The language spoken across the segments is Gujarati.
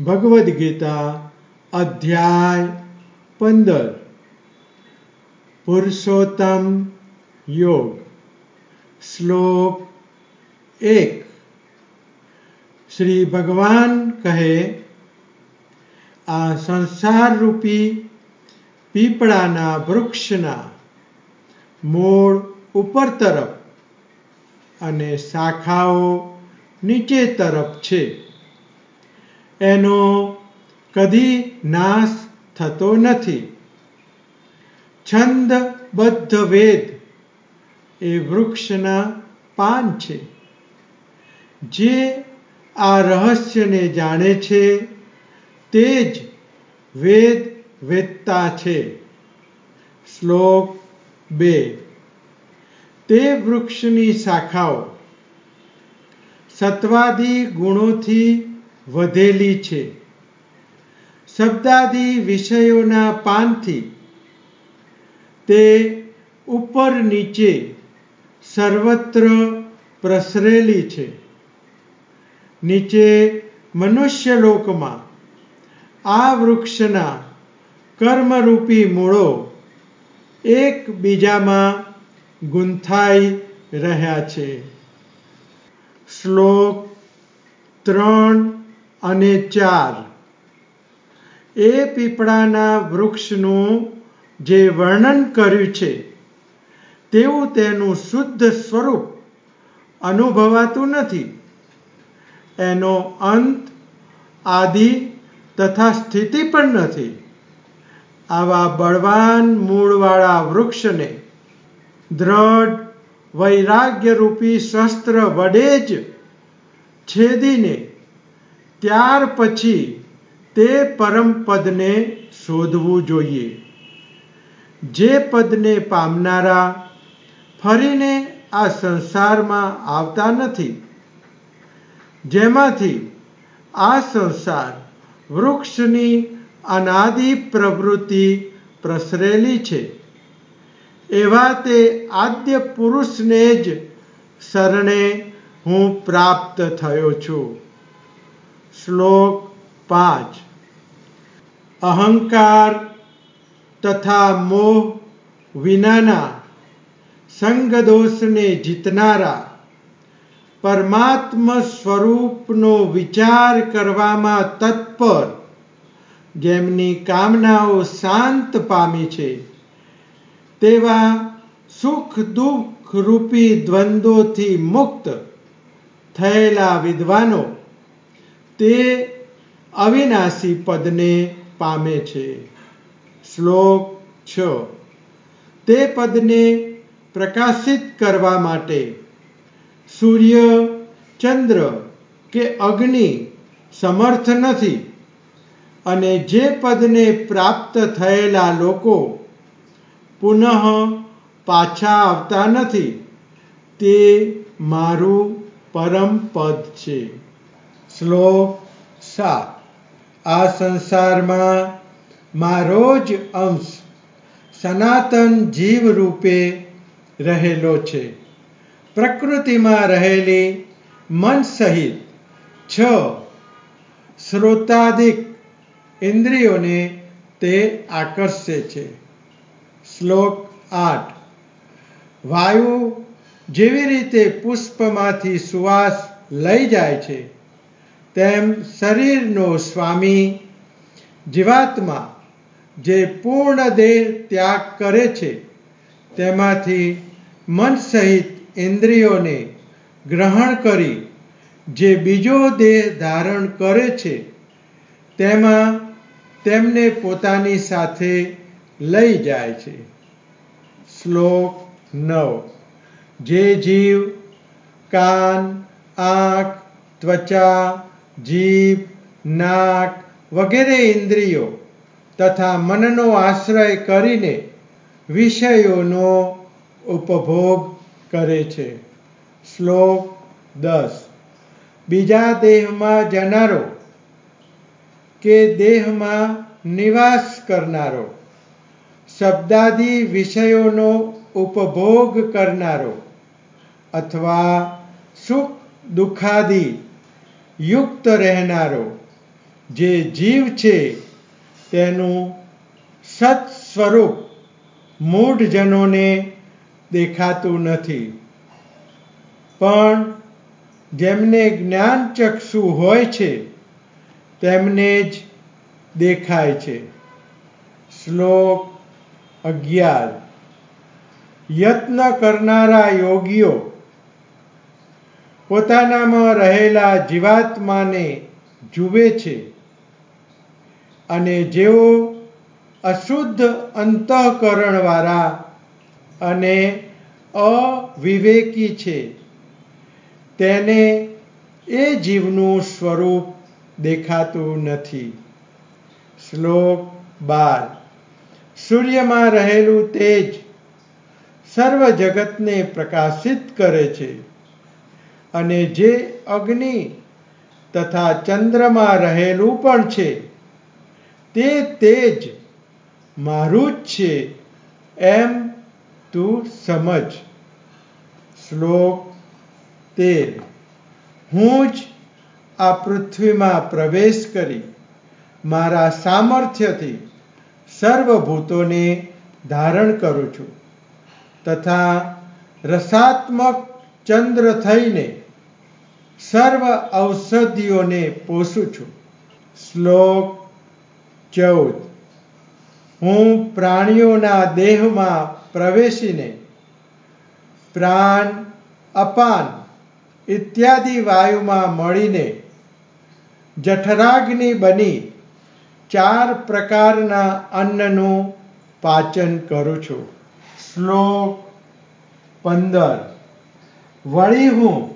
ભગવદ્ ગીતા અધ્યાય પંદર. પુરુષોત્તમ યોગ. શ્લોક એક. શ્રી ભગવાન કહે, આ સંસાર રૂપી પીપળાના વૃક્ષના મૂળ ઉપર તરફ અને શાખાઓ નીચે તરફ છે. એનો કદી નાશ થતો નથી. છંદબદ્ધ વેદ એ વૃક્ષના પાન છે. જે આ રહસ્યને જાણે છે, તે જ વેદ વેદતા છે. શ્લોક બે. તે વૃક્ષની શાખાઓ સત્વાદી ગુણોથી વધેલી છે. શબ્દાદી વિષયોના પાનથી તે ઉપર નીચે સર્વત્ર પ્રસરેલી છે. નીચે મનુષ્યલોકમાં આ વૃક્ષના કર્મરૂપી મૂળો એકબીજામાં ગૂંથાઈ રહ્યા છે. શ્લોક ત્રણ અને ચાર. એ પીપળાના વૃક્ષનું જે વર્ણન કર્યું છે તેવું તેનું શુદ્ધ સ્વરૂપ અનુભવાતું નથી. એનો અંત, આદિ તથા સ્થિતિ પણ નથી. આવા બળવાન મૂળવાળા વૃક્ષને દ્રઢ, વૈરાગ્યરૂપી શસ્ત્ર વડે જ છેદીને ત્યાર પછી તે પરમપદને શોધવું જોઈએ. જે પદને પામનારા ફરીને આ સંસારમાં આવતા નથી. જેમાંથી આ સંસાર વૃક્ષની અનાદિ પ્રવૃત્તિ પ્રસરેલી છે. એવા તે આદ્ય પુરુષને જ શરણે હું પ્રાપ્ત થયો છું. શ્લોક પાંચ. અહંકાર તથા મોહ વિનાના સંગદોષને જીતનારા પરમાત્મ સ્વરૂપનો વિચાર કરવામાં તત્પર જેમની કામનાઓ શાંત પામી છે, તેવા સુખ દુઃખ રૂપી દ્વંદ્વોથી મુક્ત થયેલા વિદ્વાનો તે અવિનાશી પદને પામે છે. શ્લોક છ. તે પદને પ્રકાશિત કરવા માટે સૂર્ય, ચંદ્ર કે અગ્નિ સમર્થ નથી અને જે પદને પ્રાપ્ત થયેલા લોકો પુનઃ પાછા આવતા નથી તે મારું પરમ પદ છે. શ્લોક સાત. આ સંસારમાં મારો જ અંશ સનાતન જીવ રૂપે રહેલો છે. પ્રકૃતિમાં રહેલી મન સહિત છ શ્રોતાદિક ઇન્દ્રિયોને તે આકર્ષે છે. શ્લોક આઠ. વાયુ જેવી રીતે પુષ્પમાંથી સુવાસ લઈ જાય છે તેમ શરીરનો સ્વામી જીવાત્મા જે પૂર્ણ દેહ ત્યાગ કરે છે, તેમાંથી મન સહિત ઇન્દ્રિયોને ગ્રહણ કરી જે બીજો દેહ ધારણ કરે છે, તેમાં તેમને પોતાની સાથે લઈ જાય છે. શ્લોક નવ. જે જીવ, કાન, આંખ, ત્વચા જીભ, નાક વગેરે ઇન્દ્રિયો તથા મનનો આશ્રય કરીને વિષયોનો ઉપભોગ કરે છે. શ્લોક દસ. બીજા દેહમાં જનારો કે દેહમાં નિવાસ કરનારો, શબ્દાદી વિષયોનો ઉપભોગ કરનારો અથવા સુખ દુઃખાદી યુક્ત રહેનારો જે જીવ છે તેનું સત સ્વરૂપ મૂઢજનોને દેખાતું નથી. પણ જેમને જ્ઞાનચક્ષુ હોય છે, તેમને જ દેખાય છે. શ્લોક અગિયાર. યત્ન કરનારા યોગીઓ પોતાનામાં રહેલા જીવાત્માને જુએ છે અને જેઓ અશુદ્ધ અંતઃકરણવાળા અને અવિવેકી છે, તેને એ જીવનું સ્વરૂપ દેખાતું નથી. શ્લોક બાર. સૂર્યમાં રહેલું તેજ સર્વ જગતને પ્રકાશિત કરે છે. અને જે અગ્નિ તથા ચંદ્રમાં રહેલું પણ છે, તે તેજ મારું જ છે એમ તું સમજ. શ્લોક તેર. હું જ આ પૃથ્વીમાં પ્રવેશ કરી મારા સામર્થ્યથી સર્વભૂતોને ધારણ કરું છું તથા રસાત્મક ચંદ્ર થઈને સર્વ ઔષધિઓને પોષું છું. શ્લોક ચૌદ. હું પ્રાણીઓના દેહમાં પ્રવેશીને પ્રાણ, અપાન ઇત્યાદિ વાયુમાં મળીને જઠરાગ્નિ બની ચાર પ્રકારના અન્નનું પાચન કરું છું. શ્લોક પંદર. વળી હું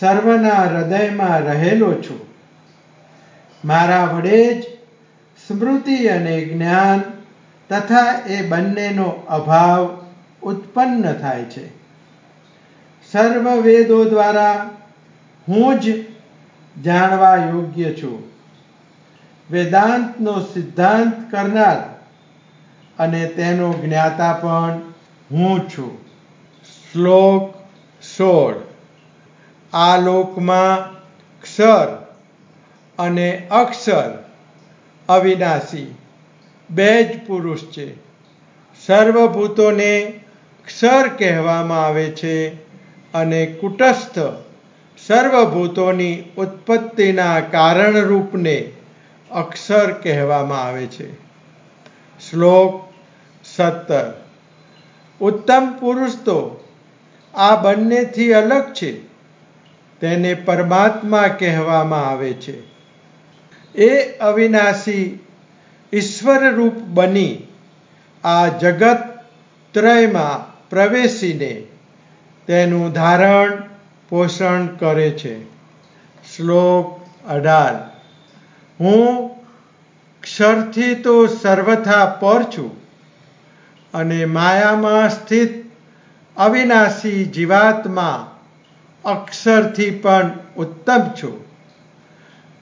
સર્વના હૃદયમાં રહેલો છું. મારા વડે જ સ્મૃતિ અને જ્ઞાન તથા એ બંનેનો અભાવ ઉત્પન્ન થાય છે. સર્વ વેદો દ્વારા હું જ જાણવા યોગ્ય છું. વેદાંતનો સિદ્ધાંત કરનાર અને તેનો જ્ઞાતા પણ હું છું. શ્લોક સોળ. આ લોકમાં ક્ષર અને અક્ષર અવિનાશી. બે જ પુરુષ છે. સર્વભૂતોને ક્ષર કહેવામાં આવે છે અને કુટસ્થ સર્વભૂતોની ઉત્પત્તિના કારણરૂપને અક્ષર કહેવામાં આવે છે. શ્લોક સત્તર. ઉત્તમ પુરુષ તો આ બંનેથી અલગ છે. તેને પરમાત્મા કહેવામાં આવે છે. એ અવિનાશી ઈશ્વર રૂપ બની આ જગત ત્રયમાં પ્રવેશીને તેનું ધારણ, પોષણ કરે છે. શ્લોક અઢાર. હું ક્ષરથી તો સર્વથા પર છું અને માયામાં સ્થિત અવિનાશી જીવાત્મા અક્ષરથી પણ ઉત્તમ છું.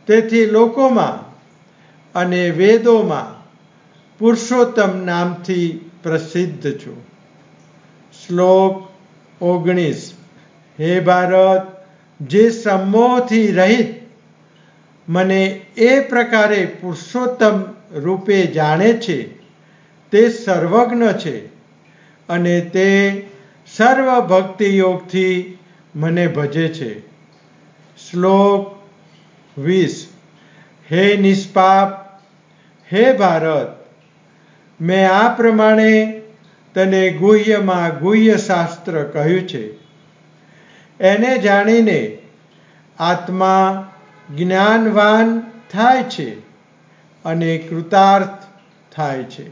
તેથી લોકોમાં અને વેદોમાં પુરુષોત્તમ નામથી પ્રસિદ્ધ છું. શ્લોક ઓગણીસ. હે ભારત, જે સમોહથી રહિત મને એ પ્રકારે પુરુષોત્તમ રૂપે જાણે છે, તે સર્વજ્ઞ છે અને તે સર્વ ભક્તિ યોગથી મને ભજે છે. શ્લોક વીસ. હે નિષ્પાપ, હે ભારત, મેં આ પ્રમાણે તને ગુહ્યમાં ગુહ્ય શાસ્ત્ર કહ્યું છે. એને જાણીને આત્મા જ્ઞાનવાન થાય છે અને કૃતાર્થ થાય છે.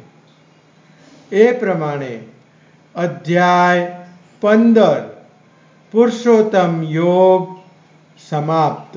એ પ્રમાણે અધ્યાય પંદર. પુરુષોત્તમ યોગ સમાપ્ત.